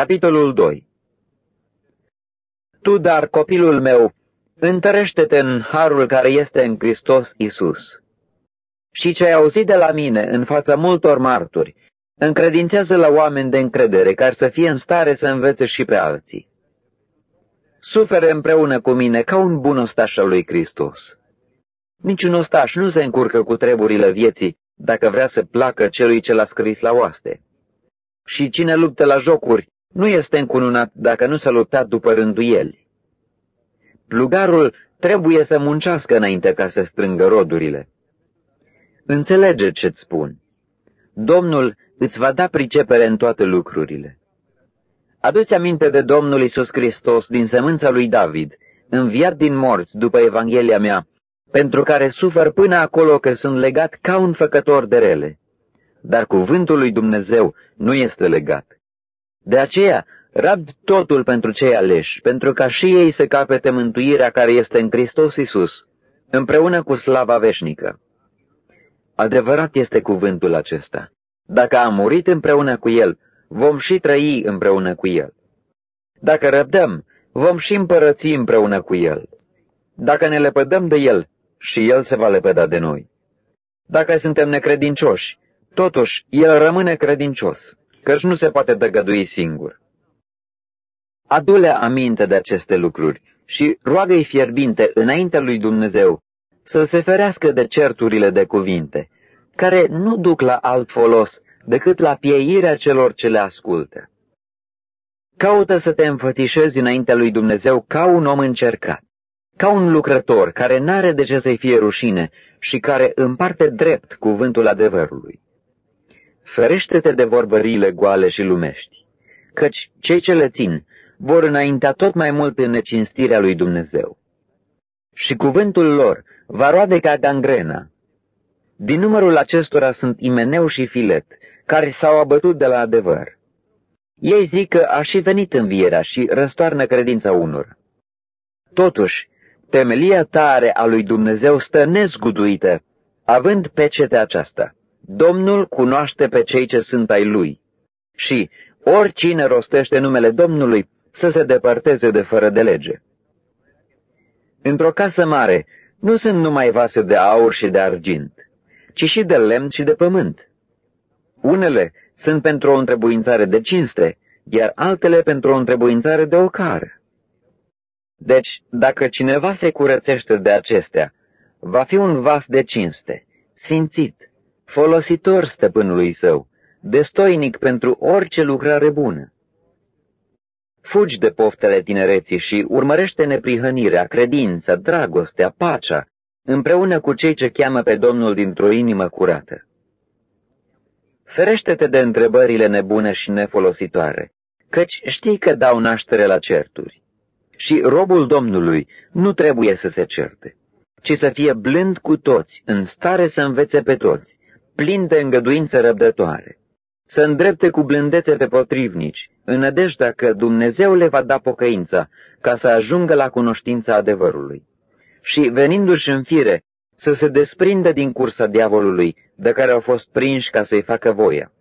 Capitolul 2 Tu, dar, copilul meu, întărește-te în harul care este în Hristos Isus. Și ce ai auzit de la mine în fața multor marturi, încredințează la oameni de încredere care să fie în stare să învețe și pe alții. Sufere împreună cu mine ca un bun ostaș al lui Hristos. Niciun ostaș nu se încurcă cu treburile vieții dacă vrea să placă celui ce l-a scris la oaste. Și cine luptă la jocuri nu este încununat dacă nu s-a luptat după rânduieli. Plugarul trebuie să muncească înainte ca să strângă rodurile. Înțelege ce-ți spun. Domnul îți va da pricepere în toate lucrurile. Aduți aminte de Domnul Isus Hristos din sămânța lui David, înviat din morți după Evanghelia mea, pentru care sufer până acolo că sunt legat ca un făcător de rele. Dar cuvântul lui Dumnezeu nu este legat. De aceea, rabd totul pentru cei aleși, pentru ca și ei să capete mântuirea care este în Hristos Isus, împreună cu slava veșnică. Adevărat este cuvântul acesta. Dacă am murit împreună cu El, vom și trăi împreună cu El. Dacă răbdăm, vom și împărăți împreună cu El. Dacă ne lepădăm de El, și El se va lepăda de noi. Dacă suntem necredincioși, totuși El rămâne credincios, căci nu se poate dăgădui singur. Adule aminte de aceste lucruri și roagă-i fierbinte înaintea lui Dumnezeu să se ferească de certurile de cuvinte, care nu duc la alt folos decât la pieirea celor ce le ascultă. Caută să te înfățișezi înaintea lui Dumnezeu ca un om încercat, ca un lucrător care n-are de ce să-i fie rușine și care împarte drept cuvântul adevărului. Ferește-te de vorbările goale și lumești, căci cei ce le țin vor înaintea tot mai mult în necinstirea lui Dumnezeu. Și cuvântul lor va roade ca gangrena. Din numărul acestora sunt Imeneu și Filet, care s-au abătut de la adevăr. Ei zic că a și venit învierea și răstoarnă credința unor. Totuși, temelia tare a lui Dumnezeu stă nezguduită, având pecete aceasta. Domnul cunoaște pe cei ce sunt ai lui. Și oricine rostește numele Domnului să se depărteze de fără de lege. Într-o casă mare nu sunt numai vase de aur și de argint, ci și de lemn și de pământ. Unele sunt pentru o întrebuințare de cinste, iar altele pentru o întrebuințare de ocară. Deci, dacă cineva se curățește de acestea, va fi un vas de cinste, sfințit, folositor stăpânului său, destoinic pentru orice lucrare bună. Fugi de poftele tinereții și urmărește neprihănirea, credința, dragostea, pacea, împreună cu cei ce cheamă pe Domnul dintr-o inimă curată. Ferește-te de întrebările nebune și nefolositoare, căci știi că dau naștere la certuri. Și robul Domnului nu trebuie să se certe, ci să fie blând cu toți, în stare să învețe pe toți, plin de îngăduință răbdătoare, să îndrepte cu blândețe pe potrivnici, în nădejdea că Dumnezeu le va da pocăința, ca să ajungă la cunoștința adevărului. Și, venindu-și în fire, să se desprindă din cursa diavolului, de care au fost prinși ca să-i facă voia.